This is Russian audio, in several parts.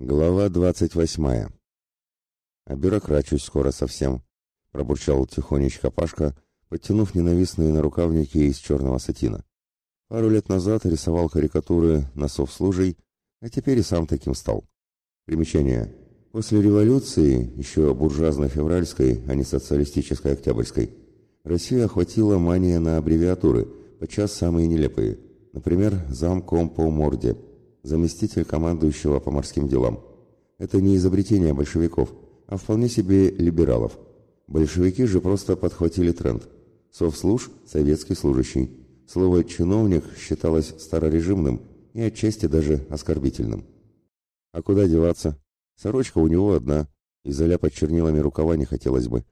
Глава двадцать восьмая. «Обюрокрачусь скоро совсем», — пробурчал тихонечко Пашка, подтянув ненавистные нарукавники из черного сатина. Пару лет назад рисовал карикатуры на совслужей, а теперь и сам таким стал. Примечание. После революции, еще буржуазно-февральской, а не социалистической октябрьской, Россия охватила мания на аббревиатуры, подчас самые нелепые. Например, замком по морде — заместитель командующего по морским делам. Это не изобретение большевиков, а вполне себе либералов. Большевики же просто подхватили тренд. Совслуж – советский служащий. Слово «чиновник» считалось старорежимным и отчасти даже оскорбительным. А куда деваться? Сорочка у него одна, и заляпать чернилами рукава не хотелось бы.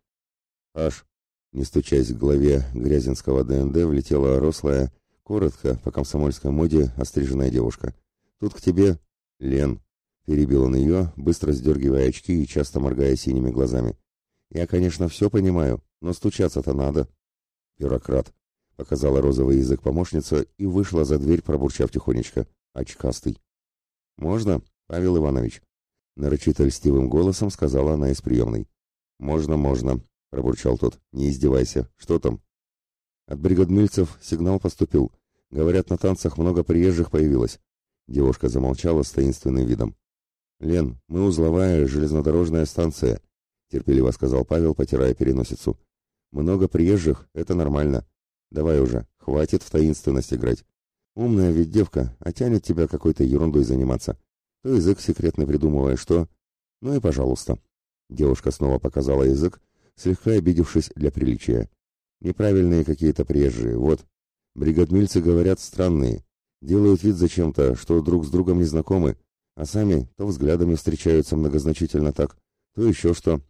Аж, не стучась к голове Грязинского ДНД, влетела рослая, коротко, по комсомольской моде, остриженная девушка – Тут к тебе, Лен, перебил он ее, быстро сдергивая очки и часто моргая синими глазами. Я, конечно, все понимаю, но стучаться-то надо. Бюрократ, показала розовый язык помощница и вышла за дверь, пробурчав тихонечко. Очкастый. Можно, Павел Иванович? Нарочито льстивым голосом сказала она из приемной. «Можно, можно», — пробурчал тот. «Не издевайся. Что там?» От бригадмильцев сигнал поступил. Говорят, на танцах много приезжих появилось. Девушка замолчала с таинственным видом. «Лен, мы узловая железнодорожная станция», — терпеливо сказал Павел, потирая переносицу. «Много приезжих — это нормально. Давай уже, хватит в таинственность играть. Умная ведь девка, а тянет тебя какой-то ерундой заниматься. То язык секретный придумываешь, что... Ну и пожалуйста». Девушка снова показала язык, слегка обидевшись для приличия. «Неправильные какие-то приезжие, вот. Бригадмильцы говорят странные. Делают вид зачем-то, что друг с другом не знакомы, а сами то взглядами встречаются многозначительно так, то еще что.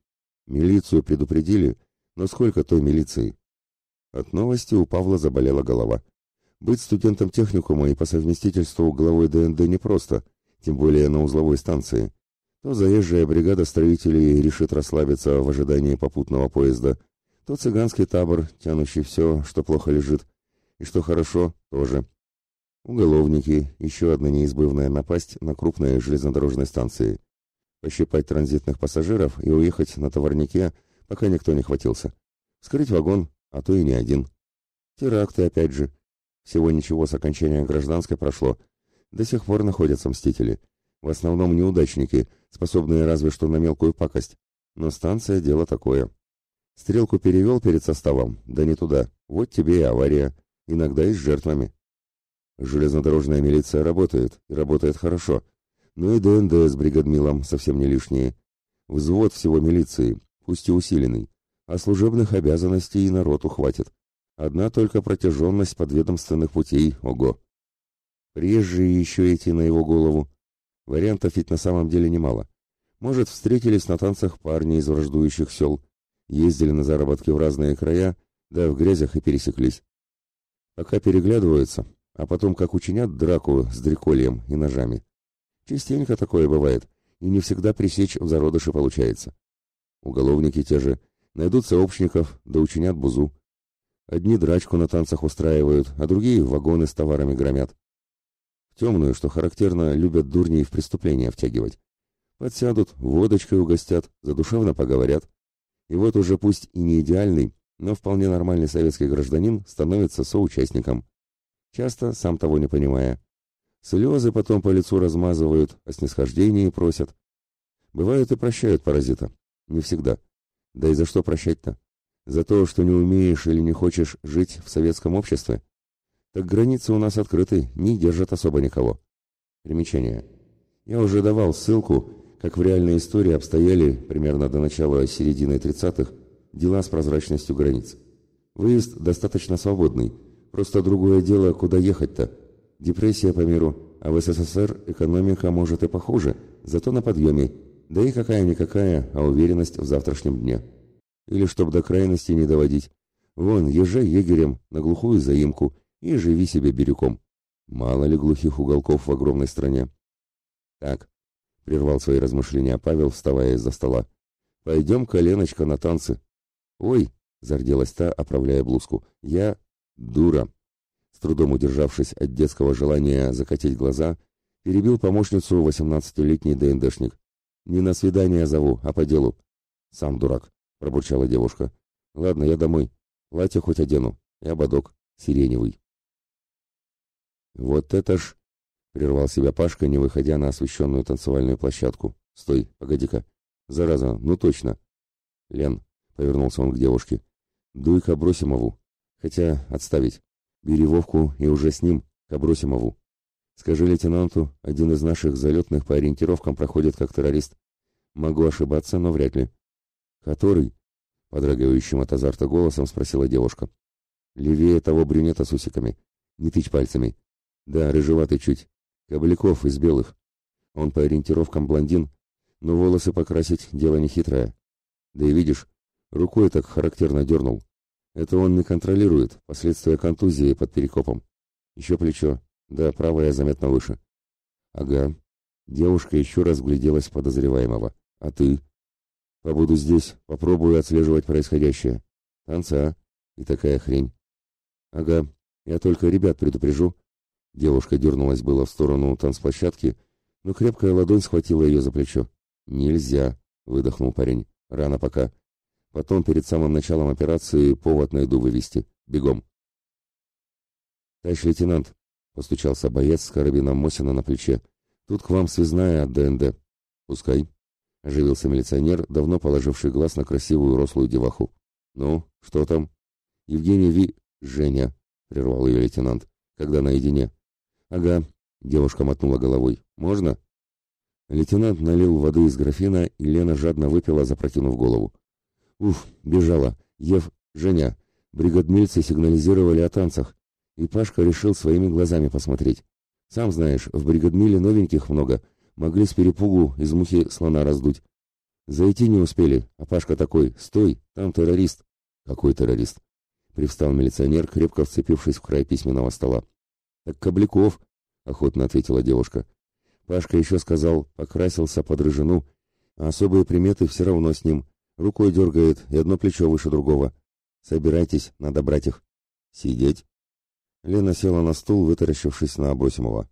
Милицию предупредили, но сколько той милиции? От новости у Павла заболела голова. Быть студентом техникума и по совместительству главой ДНД непросто, тем более на узловой станции. То заезжая бригада строителей решит расслабиться в ожидании попутного поезда, то цыганский табор, тянущий все, что плохо лежит, и что хорошо, тоже. Уголовники, еще одна неизбывная напасть на крупные железнодорожные станции. Пощипать транзитных пассажиров и уехать на товарнике, пока никто не хватился. Скрыть вагон, а то и не один. Теракты опять же. Всего ничего с окончания гражданской прошло. До сих пор находятся мстители. В основном неудачники, способные разве что на мелкую пакость. Но станция — дело такое. Стрелку перевел перед составом, да не туда. Вот тебе и авария. Иногда и с жертвами. Железнодорожная милиция работает, и работает хорошо. Ну и ДНД с бригадмилом совсем не лишние. Взвод всего милиции, пусть и усиленный. А служебных обязанностей и народу хватит. Одна только протяженность подведомственных путей, ого. Приезжие еще идти на его голову. Вариантов ведь на самом деле немало. Может, встретились на танцах парни из враждующих сел, ездили на заработки в разные края, да в грязях и пересеклись. Пока переглядываются, а потом как учинят драку с дрекольем и ножами. Частенько такое бывает, и не всегда пресечь в зародыше получается. Уголовники те же найдут сообщников, да учинят бузу. Одни драчку на танцах устраивают, а другие вагоны с товарами громят. В темную, что характерно, любят дурней в преступления втягивать. Подсядут, водочкой угостят, задушевно поговорят. И вот уже пусть и не идеальный, но вполне нормальный советский гражданин становится соучастником часто сам того не понимая. Слезы потом по лицу размазывают, о снисхождении просят. Бывают и прощают паразита. Не всегда. Да и за что прощать-то? За то, что не умеешь или не хочешь жить в советском обществе? Так границы у нас открыты, не держат особо никого. Примечание. Я уже давал ссылку, как в реальной истории обстояли, примерно до начала середины 30-х, дела с прозрачностью границ. Выезд достаточно свободный, Просто другое дело, куда ехать-то. Депрессия по миру, а в СССР экономика может и похуже, зато на подъеме. Да и какая-никакая, а уверенность в завтрашнем дне. Или чтоб до крайности не доводить. Вон, езжай егерем на глухую заимку и живи себе бирюком. Мало ли глухих уголков в огромной стране. Так, прервал свои размышления Павел, вставая из-за стола. Пойдем, коленочка, на танцы. Ой, зарделась та, оправляя блузку. Я... Дура. С трудом удержавшись от детского желания закатить глаза, Перебил помощницу восемнадцатилетний ДНДшник. «Не на свидание зову, а по делу». «Сам дурак», — пробурчала девушка. «Ладно, я домой. Платье хоть одену. И ободок. Сиреневый». «Вот это ж...» — прервал себя Пашка, не выходя на освещенную танцевальную площадку. «Стой, погоди-ка. Зараза, ну точно». «Лен», — повернулся он к девушке, — «дуй к Абросимову. Хотя отставить. Бери Вовку и уже с ним к Абросимову. Скажи лейтенанту, один из наших залетных по ориентировкам проходит как террорист. Могу ошибаться, но вряд ли». «Который?» — подрагивающим от азарта голосом спросила девушка. «Левее того брюнета с усиками. Не тычь пальцами. Да, рыжеватый чуть. Кабляков из белых. Он по ориентировкам блондин, но волосы покрасить дело нехитрое. Да и видишь, рукой так характерно дернул. Это он не контролирует, последствия контузии под перекопом. Еще плечо. Да, правое заметно выше. Ага. Девушка еще раз гляделась подозреваемого. А ты? Побуду здесь, попробую отслеживать происходящее. Танца, И такая хрень. Ага. Я только ребят предупрежу, Девушка дернулась было в сторону танцплощадки, но крепкая ладонь схватила ее за плечо. «Нельзя», — выдохнул парень. «Рано пока. Потом, перед самым началом операции, повод найду вывести. Бегом». «Товарищ лейтенант», — постучался боец с карабином Мосина на плече. «Тут к вам связная от ДНД». «Пускай», — оживился милиционер, давно положивший глаз на красивую рослую деваху. «Ну, что там?» «Евгений Ви...» «Женя», — прервал ее лейтенант, — «когда наедине». «Ага», — девушка мотнула головой. «Можно?» Лейтенант налил воды из графина, и Лена жадно выпила, запрокинув голову. «Уф, бежала. Ев, Женя, бригадмильцы сигнализировали о танцах, и Пашка решил своими глазами посмотреть. Сам знаешь, в бригадмиле новеньких много, могли с перепугу из мухи слона раздуть. Зайти не успели, а Пашка такой, стой, там террорист. Какой террорист? Привстал милиционер, крепко вцепившись в край письменного стола. «Так Кобляков», — охотно ответила девушка. Пашка еще сказал, покрасился под рыжину, а особые приметы все равно с ним. Рукой дергает, и одно плечо выше другого. Собирайтесь, надо брать их. Сидеть. Лена села на стул, вытаращившись на Абросимова.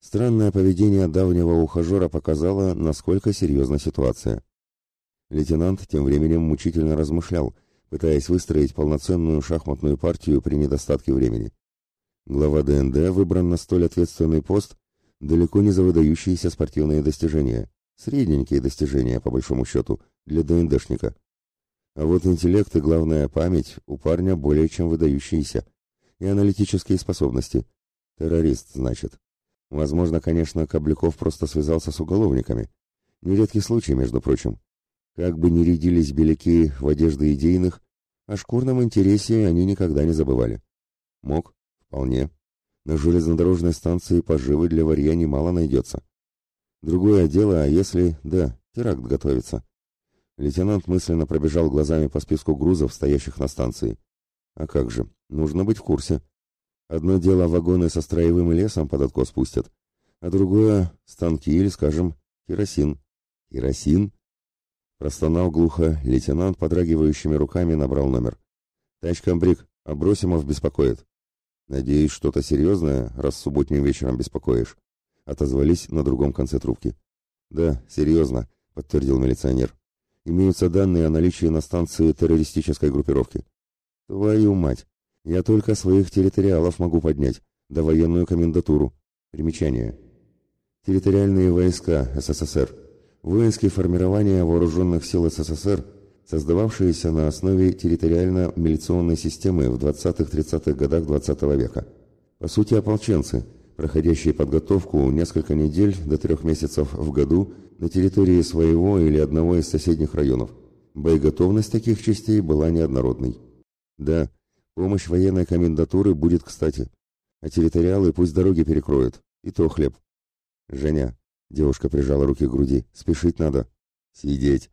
Странное поведение давнего ухажера показало, насколько серьезна ситуация. Лейтенант тем временем мучительно размышлял, пытаясь выстроить полноценную шахматную партию при недостатке времени. Глава ДНД выбран на столь ответственный пост далеко не за выдающиеся спортивные достижения, средненькие достижения, по большому счету, для ДНДшника. А вот интеллект и, главная, память у парня более чем выдающиеся. И аналитические способности. Террорист, значит. Возможно, конечно, Кобляков просто связался с уголовниками. Нередкий случай, между прочим. Как бы ни рядились беляки в одежды идейных, о шкурном интересе они никогда не забывали. Мог, Вполне. На железнодорожной станции поживы для варья немало найдется. Другое дело, а если... Да, теракт готовится. Лейтенант мысленно пробежал глазами по списку грузов, стоящих на станции. А как же, нужно быть в курсе. Одно дело вагоны со строевым лесом под откос пустят, а другое — станки или, скажем, керосин. Керосин? Простонал глухо, лейтенант подрагивающими руками набрал номер. «Тачкомбриг, Абросимов беспокоит». «Надеюсь, что-то серьезное, раз субботним вечером беспокоишь?» Отозвались на другом конце трубки. «Да, серьезно», — подтвердил милиционер. «Имеются данные о наличии на станции террористической группировки». «Твою мать! Я только своих территориалов могу поднять, да военную комендатуру. Примечание. Территориальные войска СССР. Воинские формирования вооруженных сил СССР — создававшиеся на основе территориально-милиционной системы в 20-30-х годах XX -го века. По сути, ополченцы, проходящие подготовку несколько недель до трех месяцев в году на территории своего или одного из соседних районов. Боеготовность таких частей была неоднородной. Да, помощь военной комендатуры будет кстати. А территориалы пусть дороги перекроют, и то хлеб. Женя, девушка прижала руки к груди, спешить надо. Сидеть,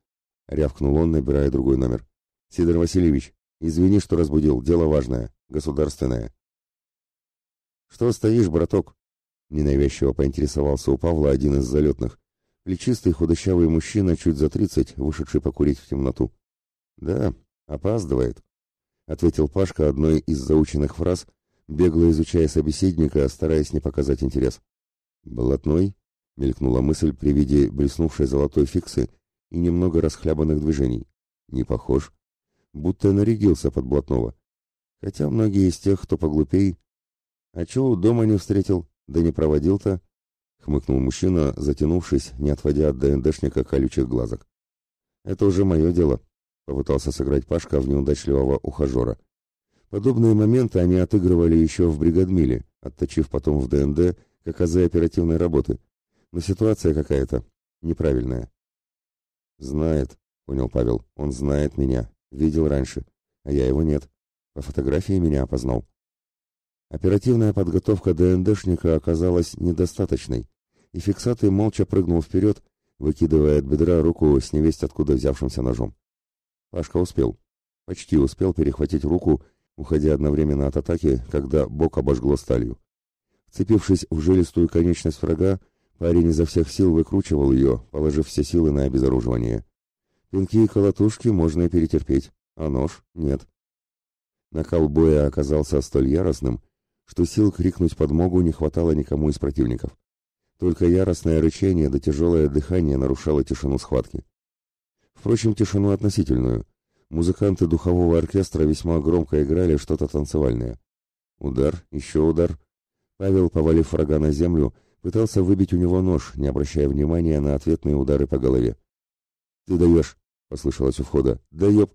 рявкнул он, набирая другой номер. Сидор Васильевич, извини, что разбудил, дело важное, государственное. Что стоишь, браток? Ненавязчиво поинтересовался у Павла один из залетных. Плечистый худощавый мужчина, чуть за тридцать, вышедший покурить в темноту. Да, опаздывает, ответил Пашка одной из заученных фраз, бегло изучая собеседника, стараясь не показать интерес. Болотной? Мелькнула мысль при виде блеснувшей золотой фиксы и немного расхлябанных движений. Не похож. Будто нарядился под блатного. Хотя многие из тех, кто поглупей... А чего дома не встретил, да не проводил-то? Хмыкнул мужчина, затянувшись, не отводя от ДНДшника колючих глазок. Это уже мое дело. Попытался сыграть Пашка в неудачливого ухажера. Подобные моменты они отыгрывали еще в бригадмиле, отточив потом в ДНД как азы оперативной работы. Но ситуация какая-то неправильная. «Знает», — понял Павел, — «он знает меня, видел раньше, а я его нет. По фотографии меня опознал». Оперативная подготовка ДНДшника оказалась недостаточной, и фиксатый молча прыгнул вперед, выкидывая от бедра руку с невесть откуда взявшимся ножом. Пашка успел, почти успел перехватить руку, уходя одновременно от атаки, когда бок обожгло сталью. Вцепившись в жилистую конечность врага, Парень изо всех сил выкручивал ее, положив все силы на обезоруживание. Пинки и колотушки можно и перетерпеть, а нож — нет. Накал боя оказался столь яростным, что сил крикнуть подмогу не хватало никому из противников. Только яростное рычание да тяжелое дыхание нарушало тишину схватки. Впрочем, тишину относительную. Музыканты духового оркестра весьма громко играли что-то танцевальное. Удар, еще удар. Павел, повалив врага на землю, пытался выбить у него нож, не обращая внимания на ответные удары по голове. «Ты даешь!» — послышалось у входа. «Да ёб!»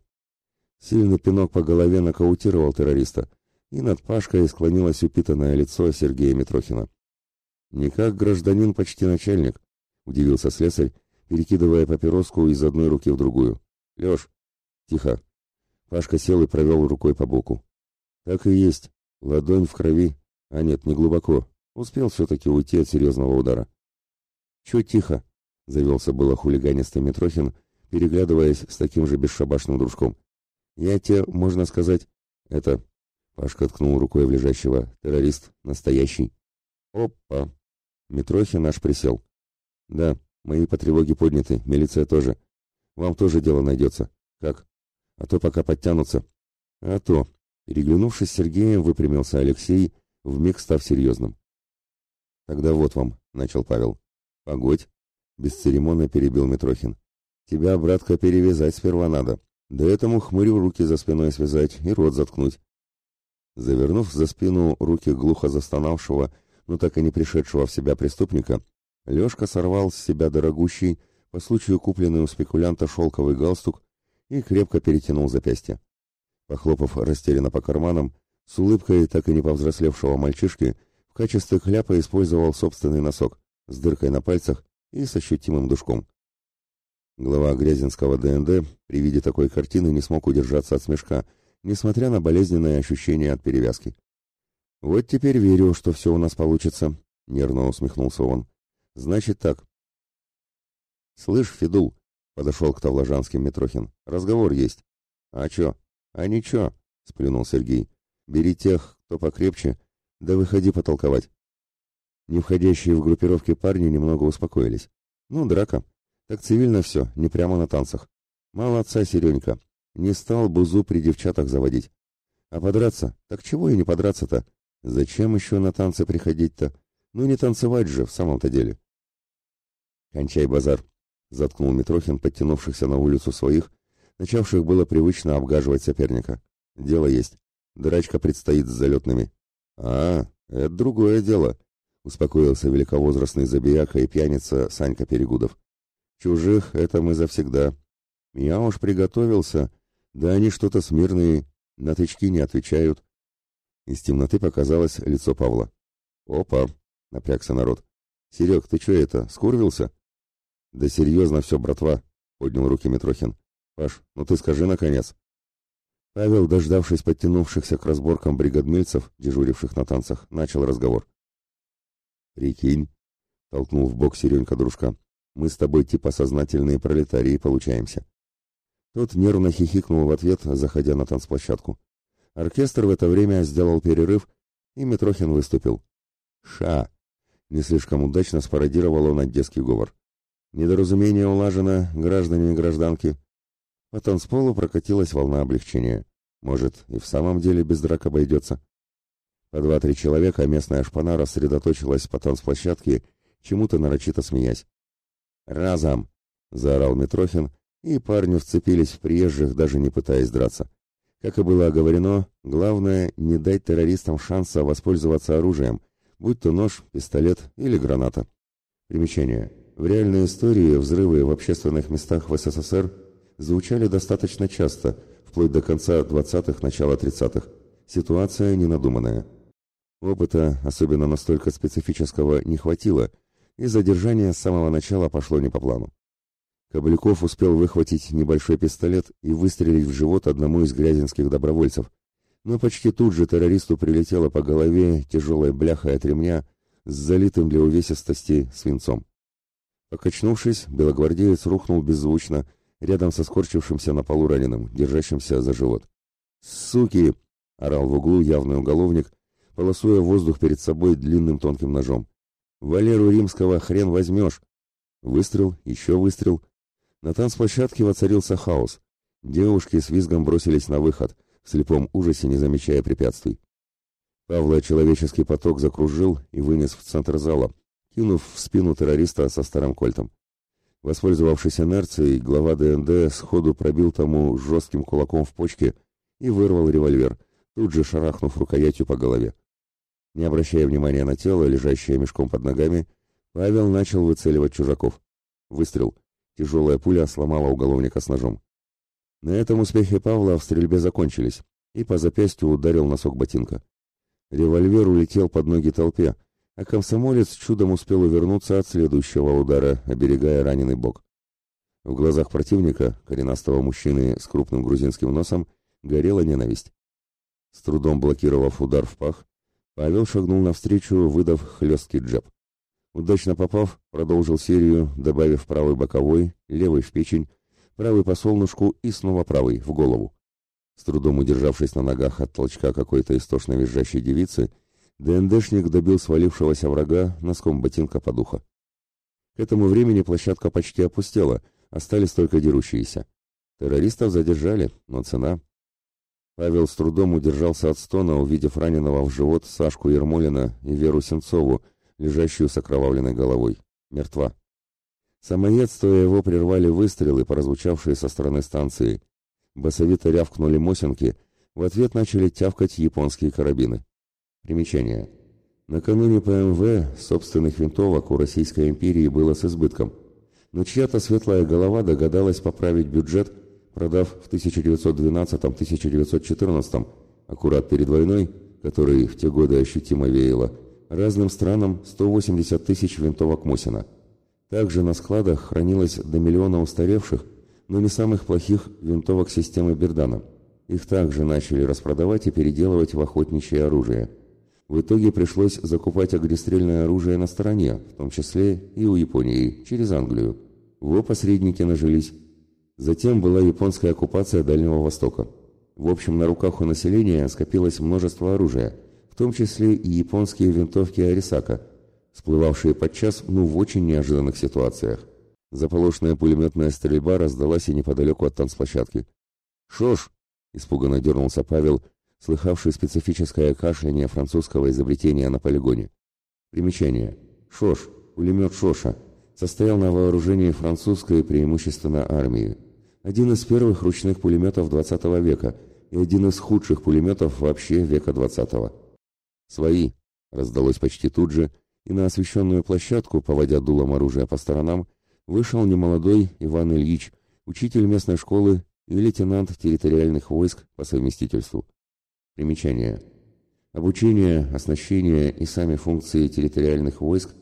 Сильный пинок по голове нокаутировал террориста, и над Пашкой склонилось упитанное лицо Сергея Митрохина. «Не как гражданин, почти начальник», — удивился слесарь, перекидывая папироску из одной руки в другую. «Лёш!» «Тихо!» Пашка сел и провел рукой по боку. «Так и есть. Ладонь в крови. А нет, не глубоко. Успел все-таки уйти от серьезного удара. «Че тихо?» — завелся было хулиганистый Митрохин, переглядываясь с таким же бесшабашным дружком. «Я тебе, можно сказать, это...» Пашка ткнул рукой в лежащего. «Террорист. Настоящий». «Опа!» Митрохин наш присел. «Да, мои по тревоге подняты, милиция тоже. Вам тоже дело найдется. Как? А то пока подтянутся». «А то...» Переглянувшись с Сергеем, выпрямился Алексей, вмиг став серьезным. «Тогда вот вам», — начал Павел. «Погодь», — бесцеремонно перебил Митрохин. «Тебя, братка, перевязать сперва надо. Да этому хмырю руки за спиной связать и рот заткнуть». Завернув за спину руки глухо застонавшего, но так и не пришедшего в себя преступника, Лешка сорвал с себя дорогущий, по случаю купленный у спекулянта шелковый галстук и крепко перетянул запястье. Похлопав растерянно по карманам, с улыбкой так и не повзрослевшего мальчишки, в качестве кляпа использовал собственный носок с дыркой на пальцах и с ощутимым душком. Глава Грязинского ДНД при виде такой картины не смог удержаться от смешка, несмотря на болезненное ощущение от перевязки. «Вот теперь верю, что все у нас получится», — нервно усмехнулся он. «Значит так». «Слышь, Федул», — подошел к Тавложанским Митрохин, — «разговор есть». «А чё?» «А ничего», — сплюнул Сергей. «Бери тех, кто покрепче, да выходи потолковать. Не входящие в группировки парни немного успокоились. Ну, драка. Так цивильно все, не прямо на танцах. Молодца, Серенька. Не стал бузу при девчатах заводить. А подраться? Так чего и не подраться-то? Зачем еще на танцы приходить-то? Ну не танцевать же, в самом-то деле. Кончай базар, заткнул Митрохин подтянувшихся на улицу своих, начавших было привычно обгаживать соперника. Дело есть. Драчка предстоит с залетными. «А, это другое дело», — успокоился великовозрастный забияка и пьяница Санька Перегудов. «Чужих это мы завсегда. Я уж приготовился, да они что-то смирные, на тычки не отвечают». Из темноты показалось лицо Павла. «Опа!» — напрягся народ. «Серег, ты что это, скурвился?» «Да серьезно все, братва», — поднял руки Митрохин. «Паш, ну ты скажи, наконец». Павел, дождавшись подтянувшихся к разборкам бригадмельцев, дежуривших на танцах, начал разговор. «Прикинь», — толкнул в бок Серенька дружка, — «мы с тобой типа сознательные пролетарии получаемся». Тот нервно хихикнул в ответ, заходя на танцплощадку. Оркестр в это время сделал перерыв, и Митрохин выступил. «Ша!» — не слишком удачно спародировал он одесский говор. «Недоразумение улажено, граждане и гражданки. По танцполу прокатилась волна облегчения. Может, и в самом деле без драк обойдется. По два-три человека местная шпана рассредоточилась по танцплощадке, чему-то нарочито смеясь. «Разом!» — заорал Митрохин, и парни вцепились в приезжих, даже не пытаясь драться. Как и было оговорено, главное — не дать террористам шанса воспользоваться оружием, будь то нож, пистолет или граната. Примечание. В реальной истории взрывы в общественных местах в СССР звучали достаточно часто, вплоть до конца 20-х, начала 30-х. Ситуация ненадуманная. Опыта, особенно настолько специфического, не хватило, и задержание с самого начала пошло не по плану. Кобыльков успел выхватить небольшой пистолет и выстрелить в живот одному из грязинских добровольцев, но почти тут же террористу прилетело по голове тяжелой бляхой от ремня с залитым для увесистости свинцом. Покачнувшись, белогвардеец рухнул беззвучно, рядом со скорчившимся на полу раненым, держащимся за живот. «Суки!» — орал в углу явный уголовник, полосуя воздух перед собой длинным тонким ножом. «Валеру Римского хрен возьмешь!» Выстрел, еще выстрел. На танцплощадке воцарился хаос. Девушки с визгом бросились на выход, в слепом ужасе не замечая препятствий. Павла человеческий поток закружил и вынес в центр зала, кинув в спину террориста со старым кольтом. Воспользовавшись инерцией, глава ДНД сходу пробил тому жестким кулаком в почке и вырвал револьвер, тут же шарахнув рукоятью по голове. Не обращая внимания на тело, лежащее мешком под ногами, Павел начал выцеливать чужаков. Выстрел. Тяжелая пуля сломала уголовника с ножом. На этом успехи Павла в стрельбе закончились, и по запястью ударил носок ботинка. Револьвер улетел под ноги толпе, а комсомолец чудом успел увернуться от следующего удара, оберегая раненый бок. В глазах противника, коренастого мужчины с крупным грузинским носом, горела ненависть. С трудом блокировав удар в пах, Павел шагнул навстречу, выдав хлесткий джеб. Удачно попав, продолжил серию, добавив правый боковой, левый в печень, правый по солнышку и снова правый в голову. С трудом удержавшись на ногах от толчка какой-то истошно визжащей девицы, ДНДшник добил свалившегося врага носком ботинка по духу. К этому времени площадка почти опустела, остались только дерущиеся. Террористов задержали, но цена... Павел с трудом удержался от стона, увидев раненого в живот Сашку Ермолина и Веру Сенцову, лежащую с окровавленной головой. Мертва. Самоедство его прервали выстрелы, прозвучавшие со стороны станции. Басовито рявкнули мосинки, в ответ начали тявкать японские карабины. Примечание. Накануне ПМВ собственных винтовок у Российской империи было с избытком, но чья-то светлая голова догадалась поправить бюджет, продав в 1912-1914, аккурат перед войной, которой в те годы ощутимо веяло, разным странам 180 тысяч винтовок Мосина. Также на складах хранилось до миллиона устаревших, но не самых плохих винтовок системы Бердана. Их также начали распродавать и переделывать в охотничье оружие – в итоге пришлось закупать огнестрельное оружие на стороне, в том числе и у Японии, через Англию. Во посредники нажились. Затем была японская оккупация Дальнего Востока. В общем, на руках у населения скопилось множество оружия, в том числе и японские винтовки Арисака, всплывавшие подчас, ну, в очень неожиданных ситуациях. Заполошная пулеметная стрельба раздалась и неподалеку от танцплощадки. «Шош!» – испуганно дернулся Павел – слыхавший специфическое кашляние французского изобретения на полигоне. Примечание. Шош, пулемет Шоша, состоял на вооружении французской преимущественно армии. Один из первых ручных пулеметов XX века и один из худших пулеметов вообще века XX. «Свои!» — раздалось почти тут же, и на освещенную площадку, поводя дулом оружия по сторонам, вышел немолодой Иван Ильич, учитель местной школы и лейтенант территориальных войск по совместительству. Примечание. Обучение, оснащение и сами функции территориальных войск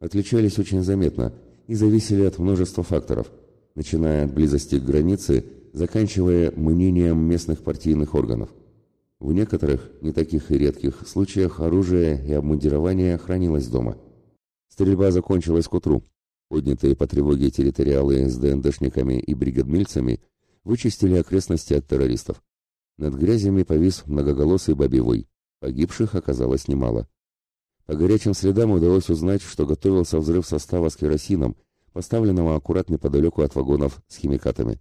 отличались очень заметно и зависели от множества факторов, начиная от близости к границе, заканчивая мнением местных партийных органов. В некоторых, не таких и редких, случаях оружие и обмундирование хранилось дома. Стрельба закончилась к утру. Поднятые по тревоге территориалы с ДНДшниками и бригадмильцами вычистили окрестности от террористов. Над грязями повис многоголосый бабий Погибших оказалось немало. По горячим следам удалось узнать, что готовился взрыв состава с керосином, поставленного аккурат неподалеку от вагонов с химикатами.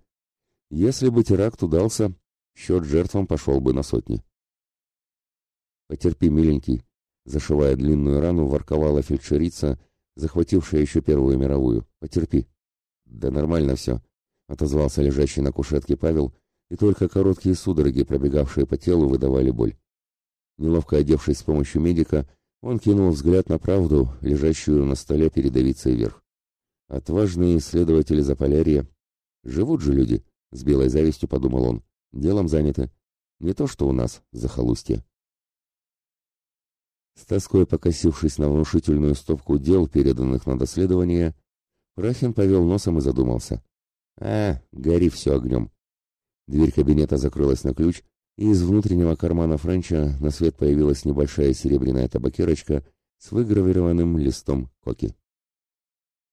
Если бы теракт удался, счет жертвам пошел бы на сотни. «Потерпи, миленький», — зашивая длинную рану, ворковала фельдшерица, захватившая еще Первую мировую. Потерпи». «Да нормально все», — отозвался лежащий на кушетке Павел, и только короткие судороги, пробегавшие по телу, выдавали боль. Неловко одевшись с помощью медика, он кинул взгляд на правду, лежащую на столе перед Давицей вверх. Отважные исследователи Заполярья. Живут же люди, с белой завистью подумал он. Делом заняты. Не то, что у нас, захолустье. С тоской покосившись на внушительную стопку дел, переданных на доследование, Прахин повел носом и задумался. «А, гори все огнем». Дверь кабинета закрылась на ключ, и из внутреннего кармана Френча на свет появилась небольшая серебряная табакерочка с выгравированным листом коки.